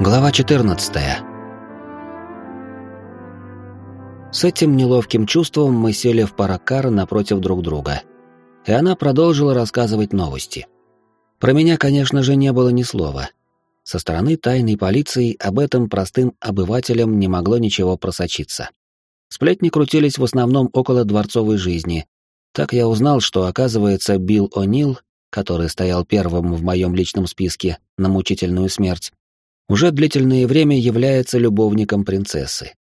Глава 14. С этим неловким чувством мы сели в паракар напротив друг друга. И она продолжила рассказывать новости. Про меня, конечно же, не было ни слова. Со стороны тайной полиции об этом простым обывателям не могло ничего просочиться. Сплетни крутились в основном около дворцовой жизни. Так я узнал, что, оказывается, Билл О'Нил, который стоял первым в моем личном списке на мучительную смерть, уже длительное время является любовником принцессы.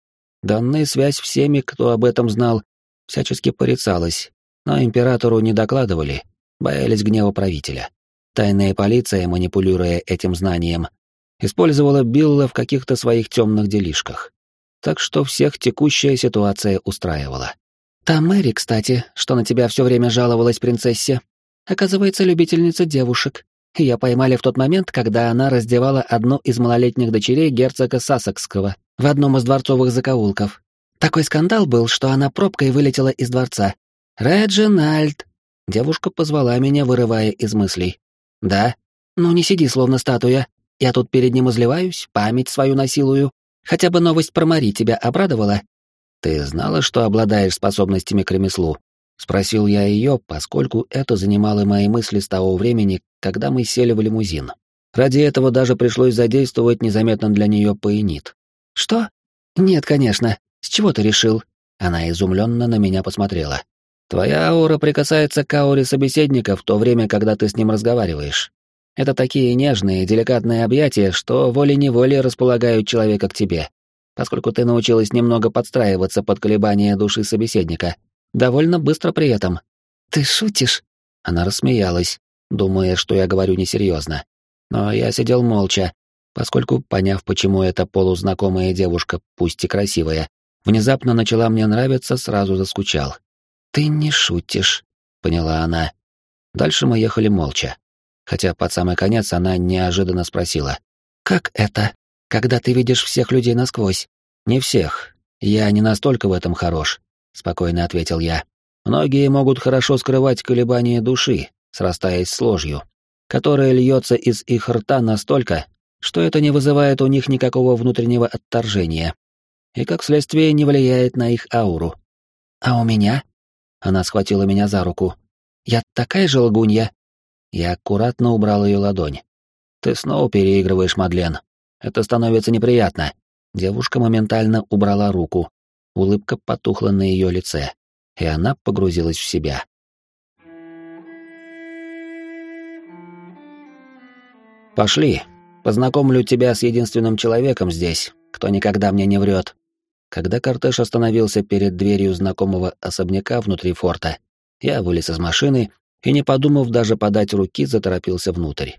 Данная связь всеми, кто об этом знал, всячески порицалась, но императору не докладывали, боялись гнева правителя. Тайная полиция, манипулируя этим знанием, использовала Билла в каких-то своих темных делишках. Так что всех текущая ситуация устраивала. «Та Мэри, кстати, что на тебя все время жаловалась принцессе, оказывается, любительница девушек. Ее поймали в тот момент, когда она раздевала одну из малолетних дочерей герцога Сассекского в одном из дворцовых закоулков. Такой скандал был, что она пробкой вылетела из дворца. «Реджинальд!» Девушка позвала меня, вырывая из мыслей. «Да? Ну не сиди, словно статуя. Я тут перед ним изливаюсь, память свою насилую. Хотя бы новость про Мари тебя обрадовала?» «Ты знала, что обладаешь способностями к ремеслу?» Спросил я ее, поскольку это занимало мои мысли с того времени, когда мы сели в лимузин. Ради этого даже пришлось задействовать незаметно для нее поинит. «Что? Нет, конечно. С чего ты решил?» Она изумленно на меня посмотрела. «Твоя аура прикасается к ауре собеседника в то время, когда ты с ним разговариваешь. Это такие нежные, деликатные объятия, что волей-неволей располагают человека к тебе, поскольку ты научилась немного подстраиваться под колебания души собеседника, Довольно быстро при этом. Ты шутишь? Она рассмеялась, думая, что я говорю несерьезно. Но я сидел молча, поскольку, поняв, почему эта полузнакомая девушка, пусть и красивая, внезапно начала мне нравиться, сразу заскучал. «Ты не шутишь», — поняла она. Дальше мы ехали молча. Хотя под самый конец она неожиданно спросила. «Как это, когда ты видишь всех людей насквозь?» «Не всех. Я не настолько в этом хорош. — спокойно ответил я. «Многие могут хорошо скрывать колебания души, срастаясь с ложью, которая льется из их рта настолько, что это не вызывает у них никакого внутреннего отторжения, и как следствие не влияет на их ауру. А у меня?» Она схватила меня за руку. «Я такая же лгунья?» Я аккуратно убрал ее ладонь. «Ты снова переигрываешь, Мадлен. Это становится неприятно». Девушка моментально убрала руку, улыбка потухла на ее лице, и она погрузилась в себя. «Пошли, познакомлю тебя с единственным человеком здесь, кто никогда мне не врет». Когда кортеж остановился перед дверью знакомого особняка внутри форта, я вылез из машины и, не подумав даже подать руки, заторопился внутрь.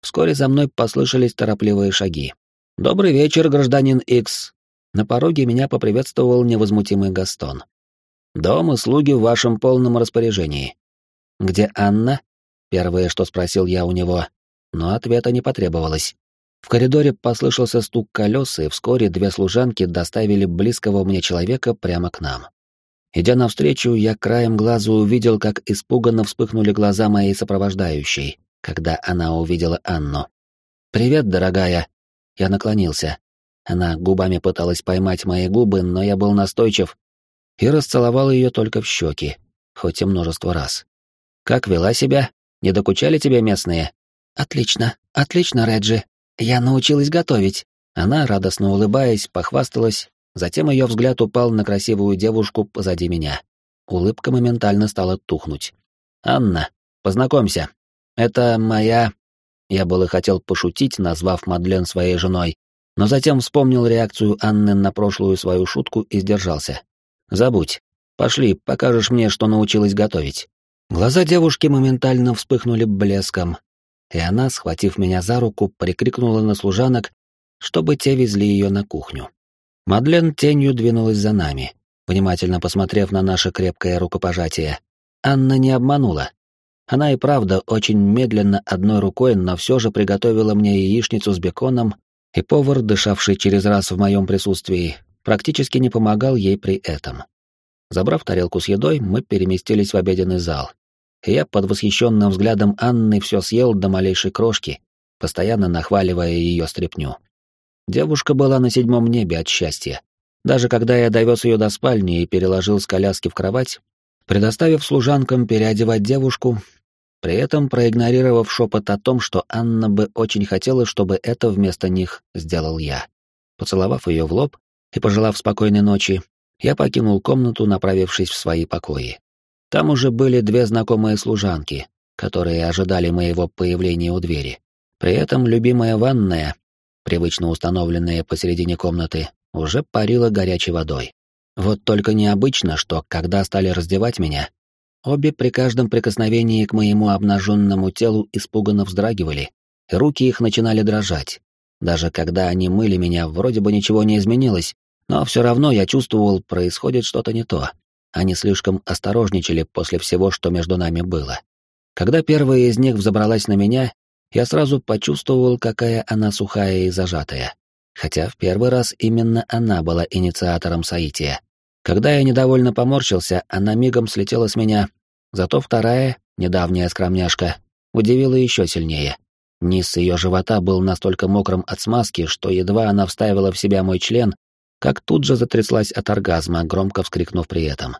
Вскоре за мной послышались торопливые шаги. «Добрый вечер, гражданин Икс. На пороге меня поприветствовал невозмутимый Гастон. «Дом и слуги в вашем полном распоряжении». «Где Анна?» — первое, что спросил я у него, но ответа не потребовалось. В коридоре послышался стук колес, и вскоре две служанки доставили близкого мне человека прямо к нам. Идя навстречу, я краем глаза увидел, как испуганно вспыхнули глаза моей сопровождающей, когда она увидела Анну. «Привет, дорогая!» Я наклонился. Она губами пыталась поймать мои губы, но я был настойчив и расцеловал ее только в щеки, хоть и множество раз. «Как вела себя? Не докучали тебе местные?» «Отлично, отлично, Реджи. Я научилась готовить». Она, радостно улыбаясь, похвасталась, затем ее взгляд упал на красивую девушку позади меня. Улыбка моментально стала тухнуть. «Анна, познакомься. Это моя...» Я было хотел пошутить, назвав Мадлен своей женой, но затем вспомнил реакцию Анны на прошлую свою шутку и сдержался. «Забудь. Пошли, покажешь мне, что научилась готовить». Глаза девушки моментально вспыхнули блеском, и она, схватив меня за руку, прикрикнула на служанок, чтобы те везли ее на кухню. Мадлен тенью двинулась за нами, внимательно посмотрев на наше крепкое рукопожатие. Анна не обманула. Она и правда очень медленно одной рукой, но все же приготовила мне яичницу с беконом и повар, дышавший через раз в моем присутствии, практически не помогал ей при этом. Забрав тарелку с едой, мы переместились в обеденный зал. Я под восхищенным взглядом Анны все съел до малейшей крошки, постоянно нахваливая ее стряпню. Девушка была на седьмом небе от счастья. Даже когда я довез ее до спальни и переложил с коляски в кровать, предоставив служанкам переодевать девушку, при этом проигнорировав шепот о том, что Анна бы очень хотела, чтобы это вместо них сделал я. Поцеловав ее в лоб и пожелав спокойной ночи, я покинул комнату, направившись в свои покои. Там уже были две знакомые служанки, которые ожидали моего появления у двери. При этом любимая ванная, привычно установленная посередине комнаты, уже парила горячей водой. Вот только необычно, что, когда стали раздевать меня, обе при каждом прикосновении к моему обнаженному телу испуганно вздрагивали, и руки их начинали дрожать. Даже когда они мыли меня, вроде бы ничего не изменилось, но все равно я чувствовал, происходит что-то не то. Они слишком осторожничали после всего, что между нами было. Когда первая из них взобралась на меня, я сразу почувствовал, какая она сухая и зажатая. Хотя в первый раз именно она была инициатором соития. Когда я недовольно поморщился, она мигом слетела с меня. Зато вторая, недавняя скромняшка, удивила еще сильнее. Низ ее живота был настолько мокрым от смазки, что едва она вставила в себя мой член, как тут же затряслась от оргазма, громко вскрикнув при этом.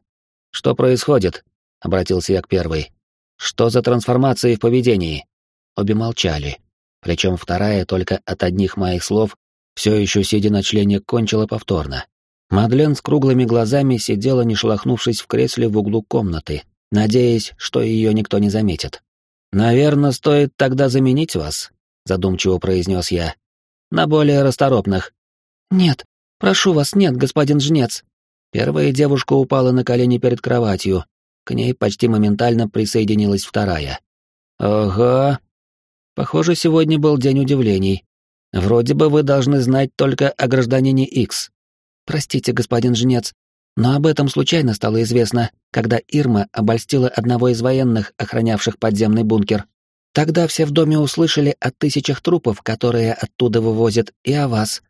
«Что происходит?» — обратился я к первой. «Что за трансформации в поведении?» Обе молчали. Причем вторая только от одних моих слов, все еще сидя на члене, кончила повторно. Мадлен с круглыми глазами сидела, не шелохнувшись в кресле в углу комнаты, надеясь, что ее никто не заметит. «Наверное, стоит тогда заменить вас», — задумчиво произнес я. «На более расторопных». «Нет, прошу вас, нет, господин жнец». Первая девушка упала на колени перед кроватью. К ней почти моментально присоединилась вторая. «Ого!» Похоже, сегодня был день удивлений. Вроде бы вы должны знать только о гражданине X. Простите, господин жнец, но об этом случайно стало известно, когда Ирма обольстила одного из военных, охранявших подземный бункер. Тогда все в доме услышали о тысячах трупов, которые оттуда вывозят, и о вас.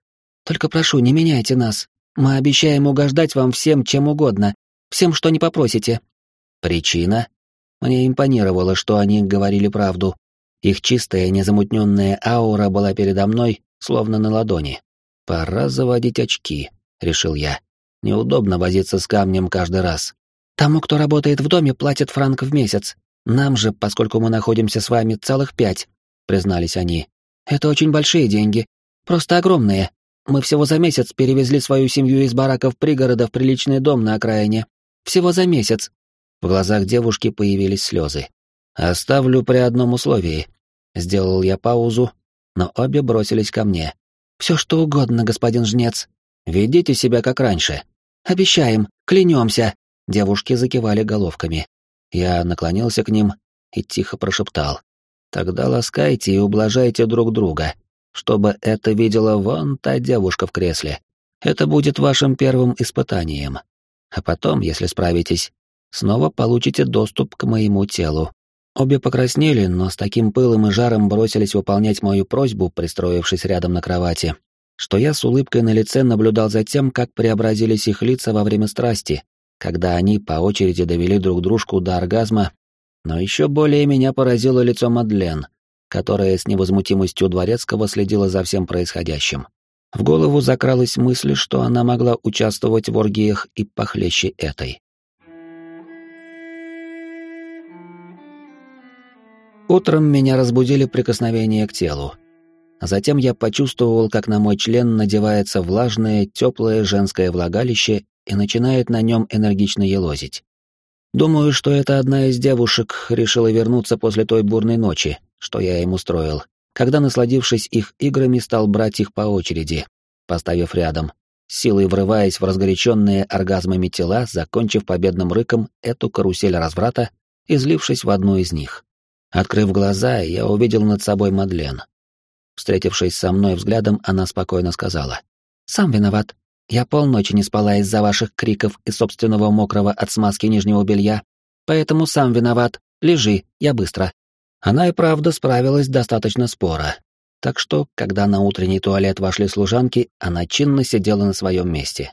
Только прошу, не меняйте нас. Мы обещаем угождать вам всем, чем угодно, всем, что не попросите. Причина? Мне импонировало, что они говорили правду. Их чистая, незамутненная аура была передо мной, словно на ладони. Пора заводить очки, решил я. Неудобно возиться с камнем каждый раз. Тому, кто работает в доме, платят франк в месяц. Нам же, поскольку мы находимся с вами целых пять, признались они. Это очень большие деньги. Просто огромные. Мы всего за месяц перевезли свою семью из бараков пригорода в приличный дом на окраине. Всего за месяц. В глазах девушки появились слезы. Оставлю при одном условии. Сделал я паузу, но обе бросились ко мне. Все что угодно, господин жнец. Ведите себя как раньше. Обещаем, клянемся. Девушки закивали головками. Я наклонился к ним и тихо прошептал. Тогда ласкайте и ублажайте друг друга, чтобы это видела вон та девушка в кресле. Это будет вашим первым испытанием. А потом, если справитесь, снова получите доступ к моему телу. Обе покраснели, но с таким пылом и жаром бросились выполнять мою просьбу, пристроившись рядом на кровати что я с улыбкой на лице наблюдал за тем, как преобразились их лица во время страсти, когда они по очереди довели друг дружку до оргазма, но еще более меня поразило лицо Мадлен, которая с невозмутимостью дворецкого следила за всем происходящим. В голову закралась мысль, что она могла участвовать в оргиях и похлеще этой. Утром меня разбудили прикосновение к телу, а затем я почувствовал, как на мой член надевается влажное, теплое женское влагалище и начинает на нем энергично елозить. Думаю, что это одна из девушек решила вернуться после той бурной ночи, что я им устроил, когда, насладившись их играми, стал брать их по очереди, поставив рядом, силой врываясь в разгоряченные оргазмами тела, закончив победным рыком эту карусель разврата, излившись в одну из них. Открыв глаза, я увидел над собой Мадлен. Встретившись со мной взглядом, она спокойно сказала. «Сам виноват. Я полночи не спала из-за ваших криков и собственного мокрого от смазки нижнего белья. Поэтому сам виноват. Лежи, я быстро». Она и правда справилась достаточно споро. Так что, когда на утренний туалет вошли служанки, она чинно сидела на своем месте.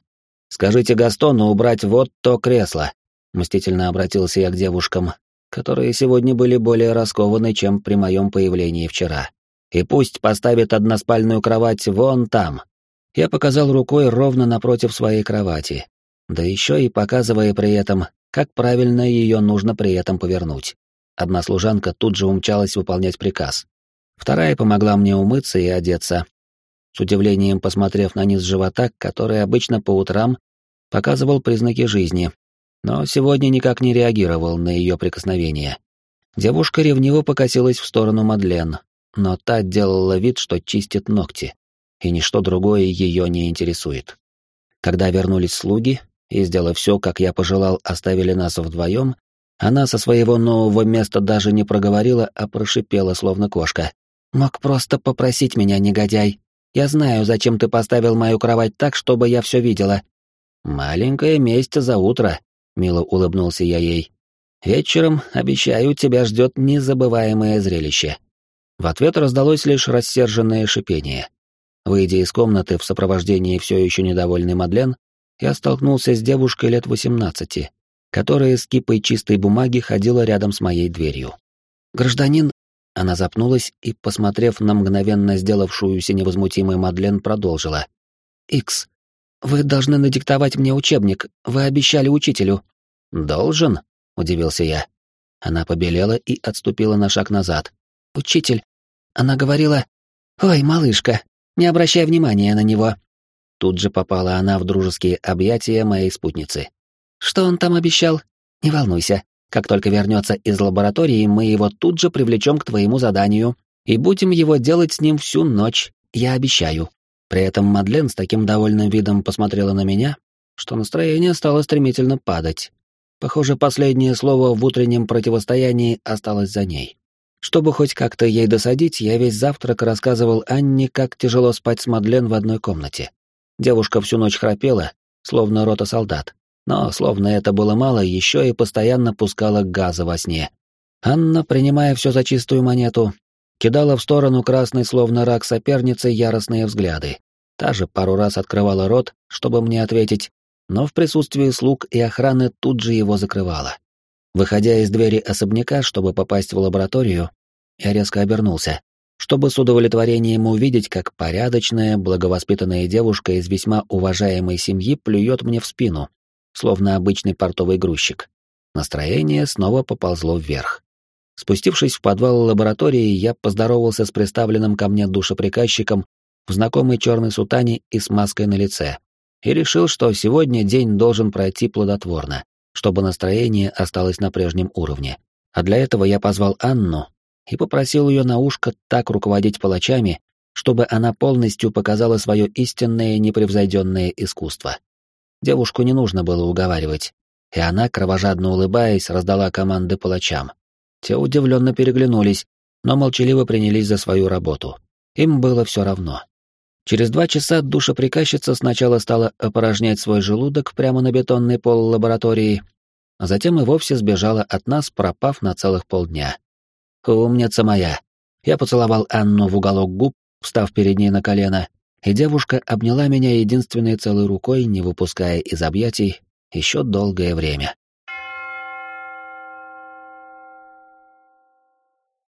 «Скажите Гастону убрать вот то кресло», — мстительно обратился я к девушкам, которые сегодня были более раскованы, чем при моем появлении вчера. И пусть поставит односпальную кровать вон там, Я показал рукой ровно напротив своей кровати, да еще и показывая при этом, как правильно ее нужно при этом повернуть. Одна служанка тут же умчалась выполнять приказ. Вторая помогла мне умыться и одеться, с удивлением посмотрев на низ живота, который обычно по утрам показывал признаки жизни, но сегодня никак не реагировал на ее прикосновение. Девушка ревниво покосилась в сторону Мадлен, но та делала вид, что чистит ногти, и ничто другое ее не интересует. Когда вернулись слуги, и, сделав все, как я пожелал, оставили нас вдвоем, она со своего нового места даже не проговорила, а прошипела, словно кошка. «Мог просто попросить меня, негодяй. Я знаю, зачем ты поставил мою кровать так, чтобы я все видела». «Маленькая месть за утро», — мило улыбнулся я ей. «Вечером, обещаю, тебя ждет незабываемое зрелище». В ответ раздалось лишь рассерженное шипение. Выйдя из комнаты в сопровождении все еще недовольной Мадлен, я столкнулся с девушкой лет восемнадцати, которая с кипой чистой бумаги ходила рядом с моей дверью. «Гражданин...» Она запнулась и, посмотрев на мгновенно сделавшуюся невозмутимой Мадлен, продолжила. «Икс, вы должны надиктовать мне учебник, вы обещали учителю». «Должен?» — удивился я. Она побелела и отступила на шаг назад. «Учитель...» Она говорила... «Ой, малышка, не обращай внимания на него». Тут же попала она в дружеские объятия моей спутницы. Что он там обещал? Не волнуйся. Как только вернется из лаборатории, мы его тут же привлечем к твоему заданию и будем его делать с ним всю ночь, я обещаю. При этом Мадлен с таким довольным видом посмотрела на меня, что настроение стало стремительно падать. Похоже, последнее слово в утреннем противостоянии осталось за ней. Чтобы хоть как-то ей досадить, я весь завтрак рассказывал Анне, как тяжело спать с Мадлен в одной комнате. Девушка всю ночь храпела, словно рота солдат но, словно это было мало, еще и постоянно пускала газа во сне. Анна, принимая все за чистую монету, кидала в сторону красной, словно рак соперницы, яростные взгляды. Та же пару раз открывала рот, чтобы мне ответить, но в присутствии слуг и охраны тут же его закрывала. Выходя из двери особняка, чтобы попасть в лабораторию, я резко обернулся, чтобы с удовлетворением увидеть, как порядочная, благовоспитанная девушка из весьма уважаемой семьи плюет мне в спину, словно обычный портовый грузчик. Настроение снова поползло вверх. Спустившись в подвал лаборатории, я поздоровался с представленным ко мне душеприказчиком в знакомой черной сутане и с маской на лице, и решил, что сегодня день должен пройти плодотворно, чтобы настроение осталось на прежнем уровне. А для этого я позвал Анну и попросил ее на ушко так руководить палачами, чтобы она полностью показала свое истинное непревзойденное искусство. Девушку не нужно было уговаривать, и она, кровожадно улыбаясь, раздала команды палачам. Те удивленно переглянулись, но молчаливо принялись за свою работу. Им было все равно. Через два часа душеприказчица сначала стала опорожнять свой желудок прямо на бетонный пол лаборатории, а затем и вовсе сбежала от нас, пропав на целых полдня. «Умница моя!» Я поцеловал Анну в уголок губ, встав перед ней на колено, и девушка обняла меня единственной целой рукой, не выпуская из объятий, еще долгое время.